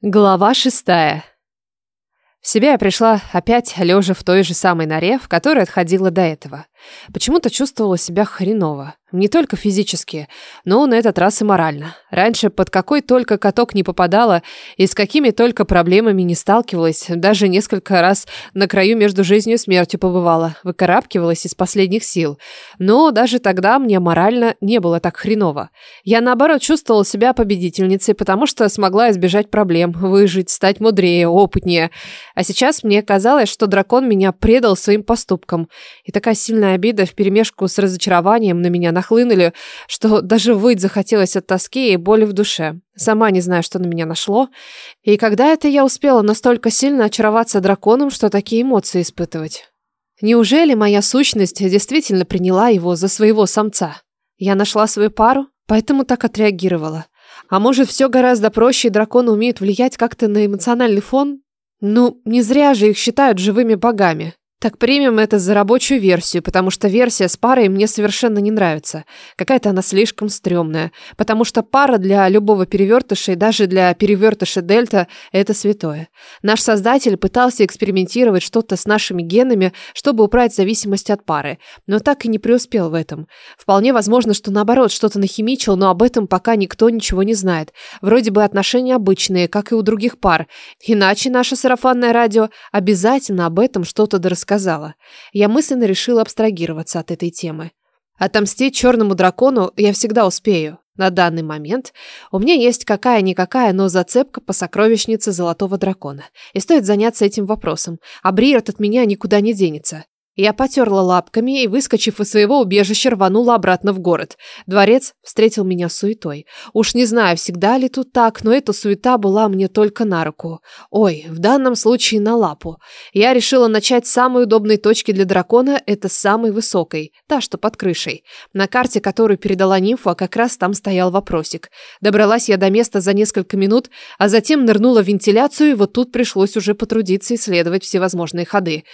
Глава шестая. В себя я пришла опять лежа в той же самой норе, в которой отходила до этого. Почему-то чувствовала себя хреново. Не только физически, но на этот раз и морально. Раньше под какой только каток не попадала и с какими только проблемами не сталкивалась, даже несколько раз на краю между жизнью и смертью побывала, выкарабкивалась из последних сил. Но даже тогда мне морально не было так хреново. Я, наоборот, чувствовала себя победительницей, потому что смогла избежать проблем, выжить, стать мудрее, опытнее. А сейчас мне казалось, что дракон меня предал своим поступкам. И такая сильная обида вперемешку с разочарованием на меня нахлынули, что даже выть захотелось от тоски и боли в душе. Сама не знаю, что на меня нашло. И когда это я успела настолько сильно очароваться драконом, что такие эмоции испытывать? Неужели моя сущность действительно приняла его за своего самца? Я нашла свою пару, поэтому так отреагировала. А может, все гораздо проще, и драконы умеют влиять как-то на эмоциональный фон? Ну, не зря же их считают живыми богами. Так примем это за рабочую версию, потому что версия с парой мне совершенно не нравится. Какая-то она слишком стрёмная. Потому что пара для любого перевертыша и даже для перевертыша Дельта – это святое. Наш создатель пытался экспериментировать что-то с нашими генами, чтобы убрать зависимость от пары, но так и не преуспел в этом. Вполне возможно, что наоборот что-то нахимичил, но об этом пока никто ничего не знает. Вроде бы отношения обычные, как и у других пар. Иначе наше сарафанное радио обязательно об этом что-то дорассказывает сказала. Я мысленно решила абстрагироваться от этой темы. Отомстить черному дракону я всегда успею. На данный момент у меня есть какая-никакая, но зацепка по сокровищнице Золотого Дракона. И стоит заняться этим вопросом. А Бриерт от меня никуда не денется. Я потерла лапками и, выскочив из своего убежища, рванула обратно в город. Дворец встретил меня суетой. Уж не знаю, всегда ли тут так, но эта суета была мне только на руку. Ой, в данном случае на лапу. Я решила начать с самой удобной точки для дракона, это самой высокой, та, что под крышей. На карте, которую передала нимфа, как раз там стоял вопросик. Добралась я до места за несколько минут, а затем нырнула в вентиляцию, и вот тут пришлось уже потрудиться исследовать всевозможные ходы.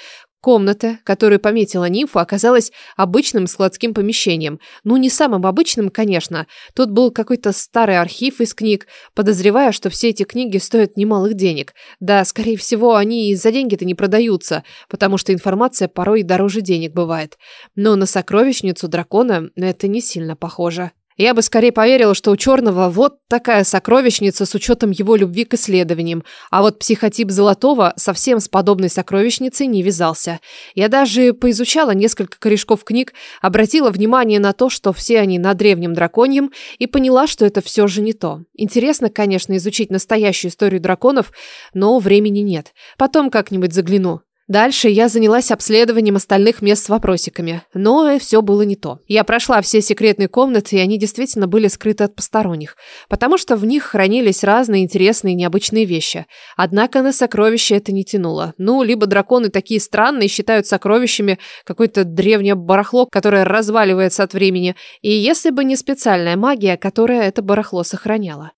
Комната, которую пометила нимфа, оказалась обычным складским помещением. Ну, не самым обычным, конечно. Тут был какой-то старый архив из книг, подозревая, что все эти книги стоят немалых денег. Да, скорее всего, они и за деньги-то не продаются, потому что информация порой дороже денег бывает. Но на сокровищницу дракона это не сильно похоже. Я бы скорее поверила, что у Черного вот такая сокровищница с учетом его любви к исследованиям, а вот психотип Золотого совсем с подобной сокровищницей не вязался. Я даже поизучала несколько корешков книг, обратила внимание на то, что все они на древнем драконьем, и поняла, что это все же не то. Интересно, конечно, изучить настоящую историю драконов, но времени нет. Потом как-нибудь загляну. Дальше я занялась обследованием остальных мест с вопросиками, но все было не то. Я прошла все секретные комнаты, и они действительно были скрыты от посторонних, потому что в них хранились разные интересные и необычные вещи. Однако на сокровища это не тянуло. Ну, либо драконы такие странные считают сокровищами какое-то древнее барахло, которое разваливается от времени, и если бы не специальная магия, которая это барахло сохраняла.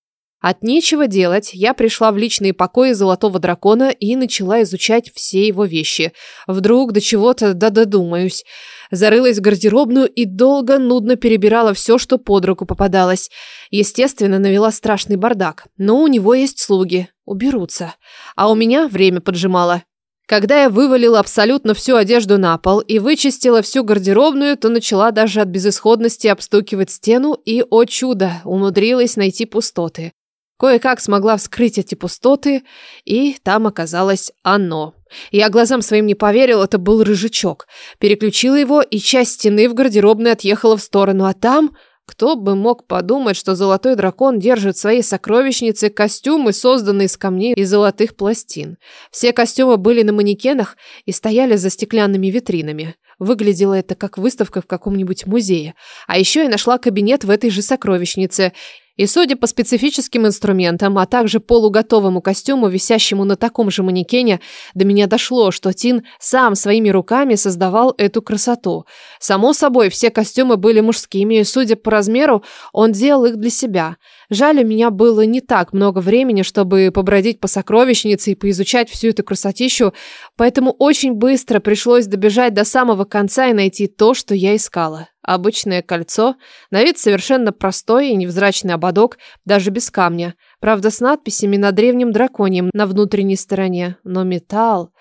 От нечего делать, я пришла в личные покои Золотого Дракона и начала изучать все его вещи. Вдруг до чего-то да додумаюсь. Зарылась в гардеробную и долго нудно перебирала все, что под руку попадалось. Естественно, навела страшный бардак. Но у него есть слуги. Уберутся. А у меня время поджимало. Когда я вывалила абсолютно всю одежду на пол и вычистила всю гардеробную, то начала даже от безысходности обстукивать стену и, о чудо, умудрилась найти пустоты. Кое-как смогла вскрыть эти пустоты, и там оказалось оно. Я глазам своим не поверил, это был рыжачок. Переключила его, и часть стены в гардеробной отъехала в сторону, а там... Кто бы мог подумать, что золотой дракон держит в своей сокровищнице костюмы, созданные из камней и золотых пластин. Все костюмы были на манекенах и стояли за стеклянными витринами. Выглядело это как выставка в каком-нибудь музее. А еще я нашла кабинет в этой же сокровищнице – и судя по специфическим инструментам, а также полуготовому костюму, висящему на таком же манекене, до меня дошло, что Тин сам своими руками создавал эту красоту. Само собой, все костюмы были мужскими, и, судя по размеру, он делал их для себя. Жаль, у меня было не так много времени, чтобы побродить по сокровищнице и поизучать всю эту красотищу, поэтому очень быстро пришлось добежать до самого конца и найти то, что я искала. Обычное кольцо, на вид совершенно простой и невзрачный ободок, даже без камня. Правда, с надписями на древнем драконьем на внутренней стороне. Но металл...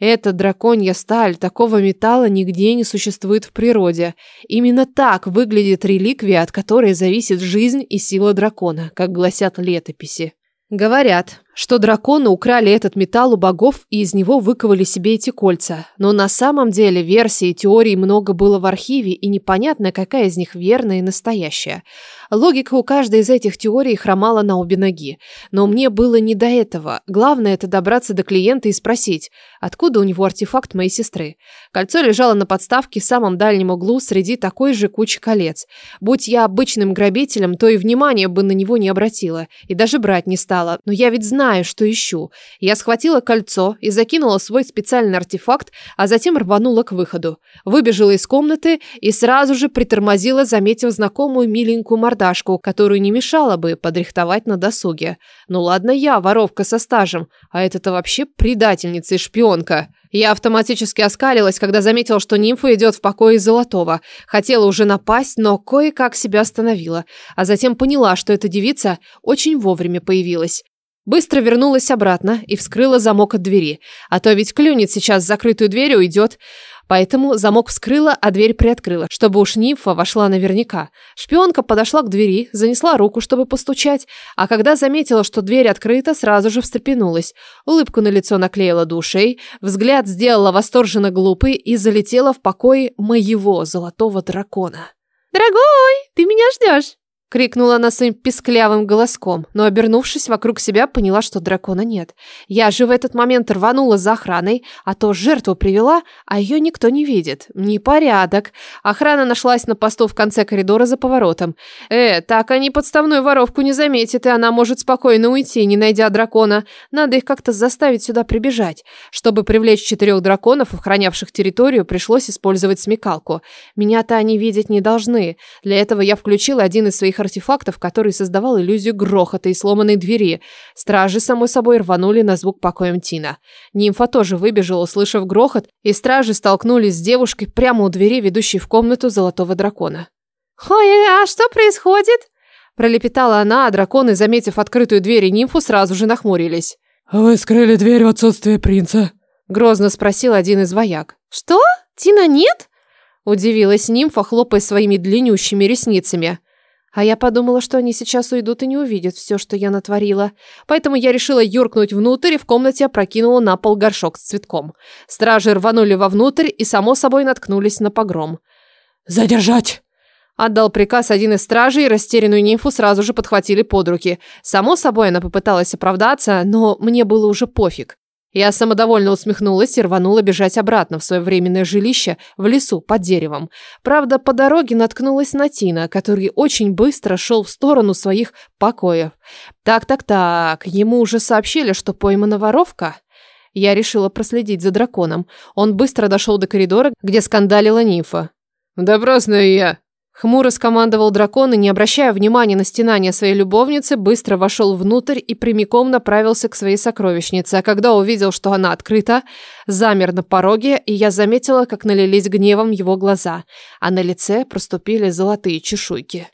Это драконья сталь, такого металла нигде не существует в природе. Именно так выглядит реликвия, от которой зависит жизнь и сила дракона, как гласят летописи. Говорят, что драконы украли этот металл у богов и из него выковали себе эти кольца. Но на самом деле версий и теорий много было в архиве, и непонятно, какая из них верная и настоящая. Логика у каждой из этих теорий хромала на обе ноги. Но мне было не до этого. Главное это добраться до клиента и спросить, откуда у него артефакт моей сестры. Кольцо лежало на подставке в самом дальнем углу среди такой же кучи колец. Будь я обычным грабителем, то и внимания бы на него не обратила, и даже брать не стала. Но я ведь знаю, что ищу. Я схватила кольцо и закинула свой специальный артефакт, а затем рванула к выходу. Выбежала из комнаты и сразу же притормозила, заметив знакомую миленькую мордашку, которую не мешало бы подрихтовать на досуге. Ну ладно я, воровка со стажем, а это-то вообще предательница и шпионка. Я автоматически оскалилась, когда заметила, что нимфа идет в покое Золотого. Хотела уже напасть, но кое-как себя остановила. А затем поняла, что эта девица очень вовремя появилась. Быстро вернулась обратно и вскрыла замок от двери. А то ведь клюнет сейчас закрытую дверь и уйдет. Поэтому замок вскрыла, а дверь приоткрыла, чтобы уж нимфа вошла наверняка. Шпионка подошла к двери, занесла руку, чтобы постучать, а когда заметила, что дверь открыта, сразу же встрепенулась. Улыбку на лицо наклеила до ушей, взгляд сделала восторженно глупый и залетела в покой моего золотого дракона. «Дорогой, ты меня ждешь?» Крикнула она своим писклявым голоском, но, обернувшись вокруг себя, поняла, что дракона нет. Я же в этот момент рванула за охраной, а то жертву привела, а ее никто не видит. Непорядок. Охрана нашлась на посту в конце коридора за поворотом. Э, так они подставную воровку не заметят, и она может спокойно уйти, не найдя дракона. Надо их как-то заставить сюда прибежать. Чтобы привлечь четырех драконов, охранявших территорию, пришлось использовать смекалку. Меня-то они видеть не должны. Для этого я включила один из своих артефактов, который создавал иллюзию грохота и сломанной двери. Стражи, само собой, рванули на звук покоем Тина. Нимфа тоже выбежала, услышав грохот, и стражи столкнулись с девушкой прямо у двери, ведущей в комнату Золотого Дракона. «Ой, а что происходит?» Пролепетала она, а драконы, заметив открытую дверь и нимфу, сразу же нахмурились. «Вы скрыли дверь в отсутствие принца?» Грозно спросил один из вояк. «Что? Тина нет?» Удивилась нимфа, хлопая своими длиннющими ресницами. А я подумала, что они сейчас уйдут и не увидят все, что я натворила. Поэтому я решила юркнуть внутрь и в комнате опрокинула на пол горшок с цветком. Стражи рванули вовнутрь и, само собой, наткнулись на погром. «Задержать!» Отдал приказ один из стражей, и растерянную нимфу сразу же подхватили под руки. Само собой, она попыталась оправдаться, но мне было уже пофиг. Я самодовольно усмехнулась и рванула бежать обратно в свое временное жилище в лесу под деревом. Правда, по дороге наткнулась на Тина, который очень быстро шел в сторону своих покоев. Так-так-так, ему уже сообщили, что поймана воровка. Я решила проследить за драконом. Он быстро дошел до коридора, где скандалила нимфа. «Допросную я», Хмуро скомандовал дракон и, не обращая внимания на стенание своей любовницы, быстро вошел внутрь и прямиком направился к своей сокровищнице. А когда увидел, что она открыта, замер на пороге, и я заметила, как налились гневом его глаза, а на лице проступили золотые чешуйки.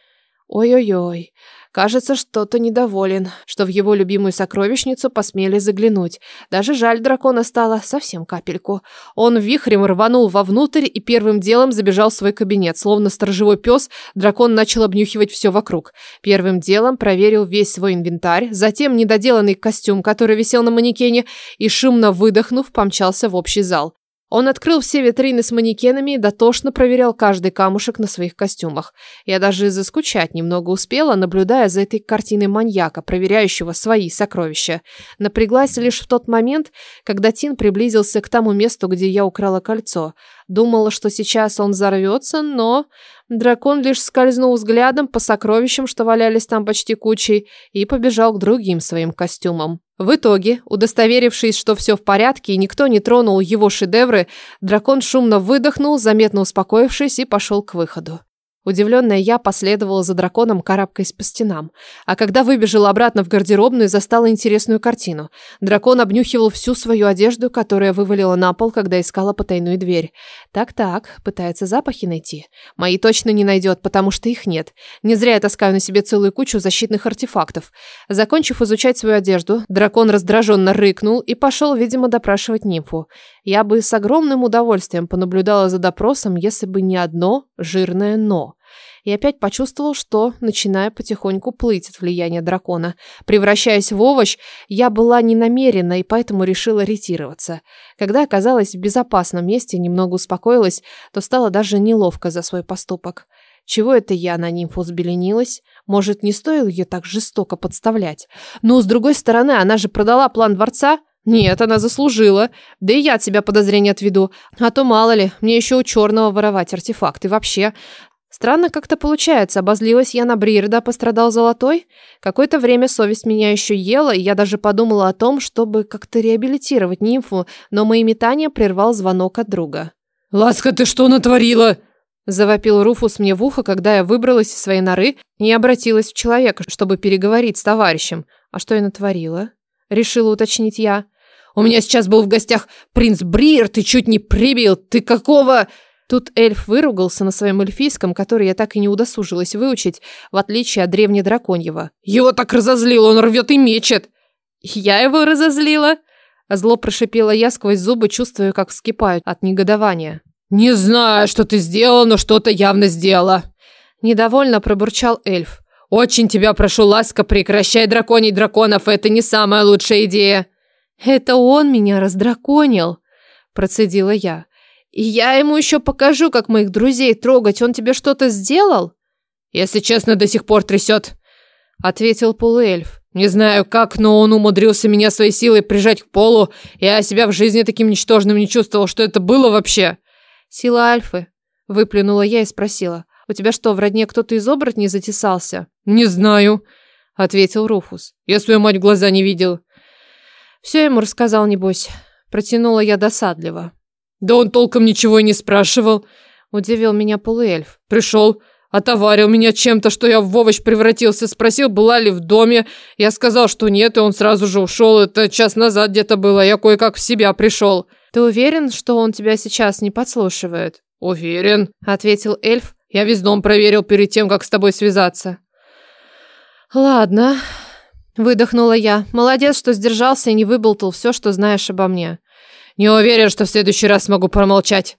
Ой-ой-ой, Кажется, что-то недоволен, что в его любимую сокровищницу посмели заглянуть. Даже жаль дракона стало совсем капельку. Он вихрем рванул вовнутрь и первым делом забежал в свой кабинет. Словно сторожевой пес, дракон начал обнюхивать все вокруг. Первым делом проверил весь свой инвентарь, затем недоделанный костюм, который висел на манекене, и, шумно выдохнув, помчался в общий зал. Он открыл все витрины с манекенами и дотошно проверял каждый камушек на своих костюмах. Я даже заскучать немного успела, наблюдая за этой картиной маньяка, проверяющего свои сокровища. Напряглась лишь в тот момент, когда Тин приблизился к тому месту, где я украла кольцо. Думала, что сейчас он взорвется, но... Дракон лишь скользнул взглядом по сокровищам, что валялись там почти кучей, и побежал к другим своим костюмам. В итоге, удостоверившись, что все в порядке и никто не тронул его шедевры, дракон шумно выдохнул, заметно успокоившись, и пошел к выходу. Удивленная я последовала за драконом, карабкаясь по стенам. А когда выбежала обратно в гардеробную, застала интересную картину. Дракон обнюхивал всю свою одежду, которая вывалила на пол, когда искала потайную дверь. Так-так, пытается запахи найти. Мои точно не найдет, потому что их нет. Не зря я таскаю на себе целую кучу защитных артефактов. Закончив изучать свою одежду, дракон раздраженно рыкнул и пошел, видимо, допрашивать нимфу. Я бы с огромным удовольствием понаблюдала за допросом, если бы не одно жирное «но». И опять почувствовал, что начинаю потихоньку плыть от влияния дракона. Превращаясь в овощ, я была не намерена и поэтому решила ретироваться. Когда оказалась в безопасном месте немного успокоилась, то стало даже неловко за свой поступок. Чего это я на нимфу взбеленилась? Может, не стоило ее так жестоко подставлять? Но, с другой стороны, она же продала план дворца. Нет, она заслужила. Да и я от себя подозрения отведу. А то, мало ли, мне еще у черного воровать артефакты. Вообще, Странно как-то получается. Обозлилась я на Брирда, пострадал золотой. Какое-то время совесть меня еще ела, и я даже подумала о том, чтобы как-то реабилитировать нимфу, но мои метания прервал звонок от друга. «Ласка, ты что натворила?» Завопил Руфус мне в ухо, когда я выбралась из своей норы и обратилась в человека, чтобы переговорить с товарищем. А что я натворила? Решила уточнить я. «У меня сейчас был в гостях принц Бриер, ты чуть не прибил, ты какого...» Тут эльф выругался на своем эльфийском, который я так и не удосужилась выучить, в отличие от древнедраконьего. «Его так разозлил, он рвет и мечет!» «Я его разозлила?» Зло прошипела я сквозь зубы, чувствуя, как вскипают от негодования. «Не знаю, что ты сделала, но что-то явно сделала!» Недовольно пробурчал эльф. «Очень тебя прошу, ласка, прекращай драконить драконов, это не самая лучшая идея!» «Это он меня раздраконил!» Процедила я. И я ему еще покажу, как моих друзей трогать. Он тебе что-то сделал? Если честно, до сих пор трясет, ответил полуэльф. Не знаю как, но он умудрился меня своей силой прижать к полу. Я себя в жизни таким ничтожным не чувствовал, что это было вообще. Сила Альфы, выплюнула я и спросила. У тебя что, в родне кто-то из оборотней затесался? Не знаю, ответил Руфус. Я свою мать в глаза не видел. Все ему рассказал, небось. Протянула я досадливо. Да он толком ничего и не спрашивал. Удивил меня полуэльф. Пришел, отоварил меня чем-то, что я в овощ превратился. Спросил, была ли в доме. Я сказал, что нет, и он сразу же ушел. Это час назад где-то было. Я кое-как в себя пришел. Ты уверен, что он тебя сейчас не подслушивает? Уверен, ответил эльф. Я весь дом проверил перед тем, как с тобой связаться. Ладно, выдохнула я. Молодец, что сдержался и не выболтал все, что знаешь обо мне. Не уверен, что в следующий раз смогу промолчать.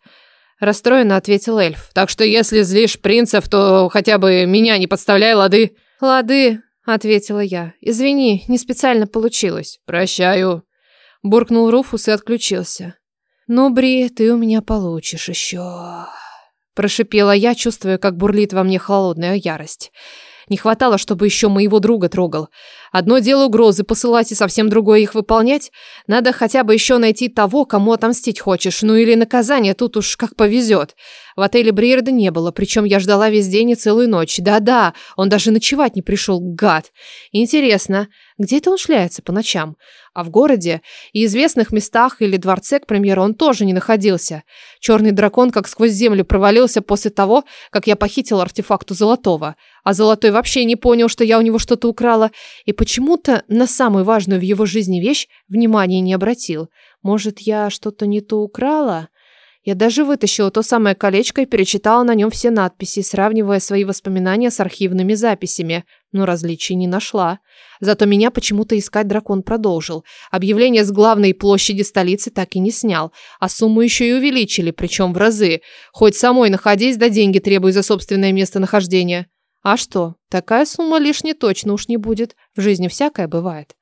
Расстроенно ответил эльф. Так что если злишь принцев, то хотя бы меня не подставляй, лады. Лады, ответила я. Извини, не специально получилось. Прощаю. Буркнул Руфус и отключился. Ну, Бри, ты у меня получишь еще. Прошипела я, чувствуя, как бурлит во мне холодная ярость. Не хватало, чтобы еще моего друга трогал. Одно дело угрозы посылать и совсем другое их выполнять. Надо хотя бы еще найти того, кому отомстить хочешь. Ну или наказание, тут уж как повезет. В отеле Бриерда не было, причем я ждала весь день и целую ночь. Да-да, он даже ночевать не пришел, гад. Интересно, где это он шляется по ночам? А в городе и известных местах или дворце, к примеру, он тоже не находился. Черный дракон как сквозь землю провалился после того, как я похитила у Золотого. А Золотой вообще не понял, что я у него что-то украла, и почему-то на самую важную в его жизни вещь внимания не обратил. Может, я что-то не то украла? Я даже вытащила то самое колечко и перечитала на нем все надписи, сравнивая свои воспоминания с архивными записями, но различий не нашла. Зато меня почему-то искать дракон продолжил. Объявление с главной площади столицы так и не снял, а сумму еще и увеличили, причем в разы. Хоть самой находись, да деньги требуй за собственное местонахождение. А что, такая сумма лишней точно уж не будет. В жизни всякое бывает.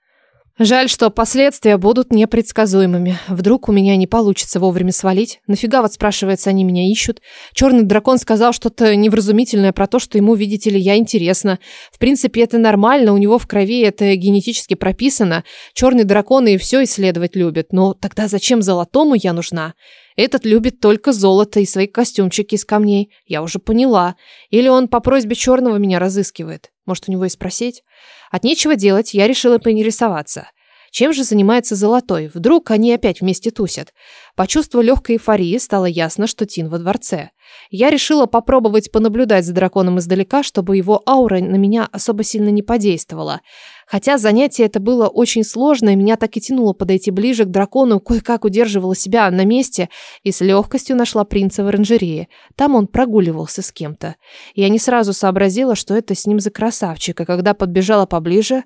Жаль, что последствия будут непредсказуемыми. Вдруг у меня не получится вовремя свалить. Нафига, вот спрашивается, они меня ищут? Черный дракон сказал что-то невразумительное про то, что ему, видите ли, я интересна. В принципе, это нормально, у него в крови это генетически прописано. Черный дракон и все исследовать любит. Но тогда зачем золотому я нужна? Этот любит только золото и свои костюмчики из камней. Я уже поняла. Или он по просьбе черного меня разыскивает. Может, у него и спросить? От нечего делать, я решила поинтересоваться. Чем же занимается Золотой? Вдруг они опять вместе тусят? По чувству легкой эйфории стало ясно, что Тин во дворце. Я решила попробовать понаблюдать за драконом издалека, чтобы его аура на меня особо сильно не подействовала. Хотя занятие это было очень сложное, меня так и тянуло подойти ближе к дракону, кое-как удерживала себя на месте и с легкостью нашла принца в оранжерее. Там он прогуливался с кем-то. Я не сразу сообразила, что это с ним за красавчик, а когда подбежала поближе,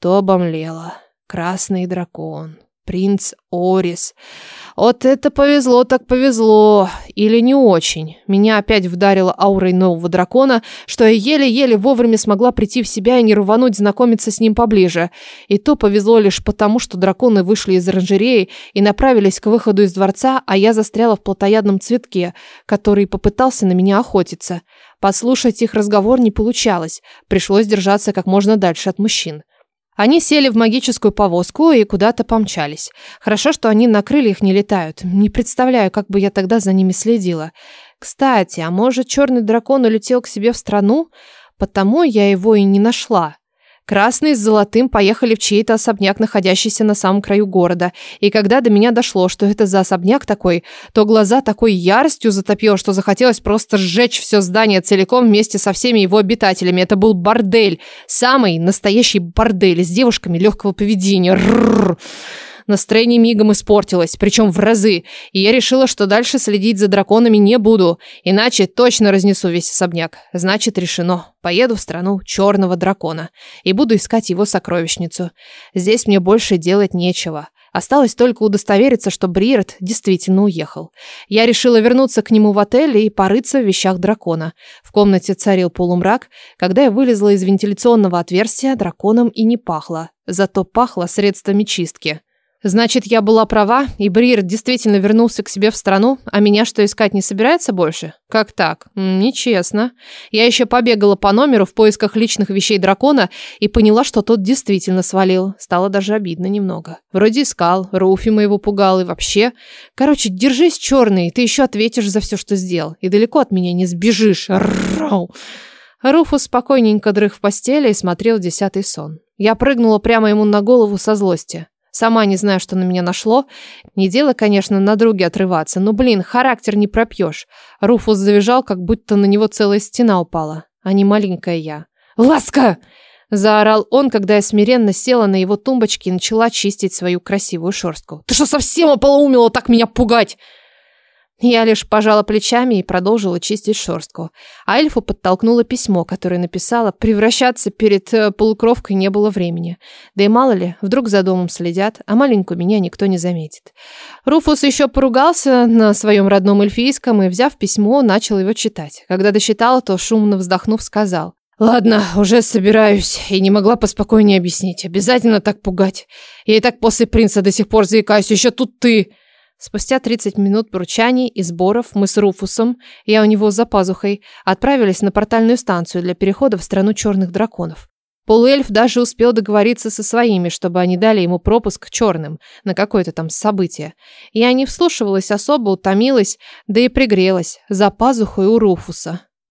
то обомлела. Красный дракон. Принц Орис. Вот это повезло так повезло. Или не очень. Меня опять вдарило аурой нового дракона, что я еле-еле вовремя смогла прийти в себя и не рвануть знакомиться с ним поближе. И то повезло лишь потому, что драконы вышли из оранжереи и направились к выходу из дворца, а я застряла в плотоядном цветке, который попытался на меня охотиться. Послушать их разговор не получалось. Пришлось держаться как можно дальше от мужчин. Они сели в магическую повозку и куда-то помчались. Хорошо, что они на крыльях не летают. Не представляю, как бы я тогда за ними следила. Кстати, а может, черный дракон улетел к себе в страну? Потому я его и не нашла. Красный с золотым поехали в чей-то особняк, находящийся на самом краю города. И когда до меня дошло, что это за особняк такой, то глаза такой яростью затопило, что захотелось просто сжечь все здание целиком вместе со всеми его обитателями. Это был бордель. Самый настоящий бордель с девушками легкого поведения. Рррр. Настроение мигом испортилось, причем в разы, и я решила, что дальше следить за драконами не буду, иначе точно разнесу весь особняк. Значит, решено. Поеду в страну черного дракона и буду искать его сокровищницу. Здесь мне больше делать нечего. Осталось только удостовериться, что Бриерт действительно уехал. Я решила вернуться к нему в отель и порыться в вещах дракона. В комнате царил полумрак. Когда я вылезла из вентиляционного отверстия, драконом и не пахло. Зато пахло средствами чистки. Значит, я была права, и Бриер действительно вернулся к себе в страну, а меня что, искать не собирается больше? Как так? Нечестно. Я еще побегала по номеру в поисках личных вещей дракона и поняла, что тот действительно свалил. Стало даже обидно немного. Вроде искал, Руфи моего пугал и вообще. Короче, держись, черный, ты еще ответишь за все, что сделал. И далеко от меня не сбежишь. Рау. Руфус спокойненько дрых в постели и смотрел десятый сон. Я прыгнула прямо ему на голову со злости. Сама не знаю, что на меня нашло. Не дело, конечно, на друге отрываться, но, блин, характер не пропьешь. Руфус завизжал, как будто на него целая стена упала, а не маленькая я. «Ласка!» Заорал он, когда я смиренно села на его тумбочке и начала чистить свою красивую шерстку. «Ты что, совсем ополоумела так меня пугать?» Я лишь пожала плечами и продолжила чистить шерстку. А эльфу подтолкнула письмо, которое написала. Превращаться перед э, полукровкой не было времени. Да и мало ли, вдруг за домом следят, а маленькую меня никто не заметит. Руфус еще поругался на своем родном эльфийском и, взяв письмо, начал его читать. Когда дочитала, то, шумно вздохнув, сказал. «Ладно, уже собираюсь, и не могла поспокойнее объяснить. Обязательно так пугать. Я и так после принца до сих пор заикаюсь, еще тут ты...» Спустя 30 минут поручаний и сборов мы с Руфусом, я у него за пазухой, отправились на портальную станцию для перехода в страну черных драконов. Полуэльф даже успел договориться со своими, чтобы они дали ему пропуск к черным на какое-то там событие. Я не вслушивалась особо, утомилась, да и пригрелась за пазухой у Руфуса.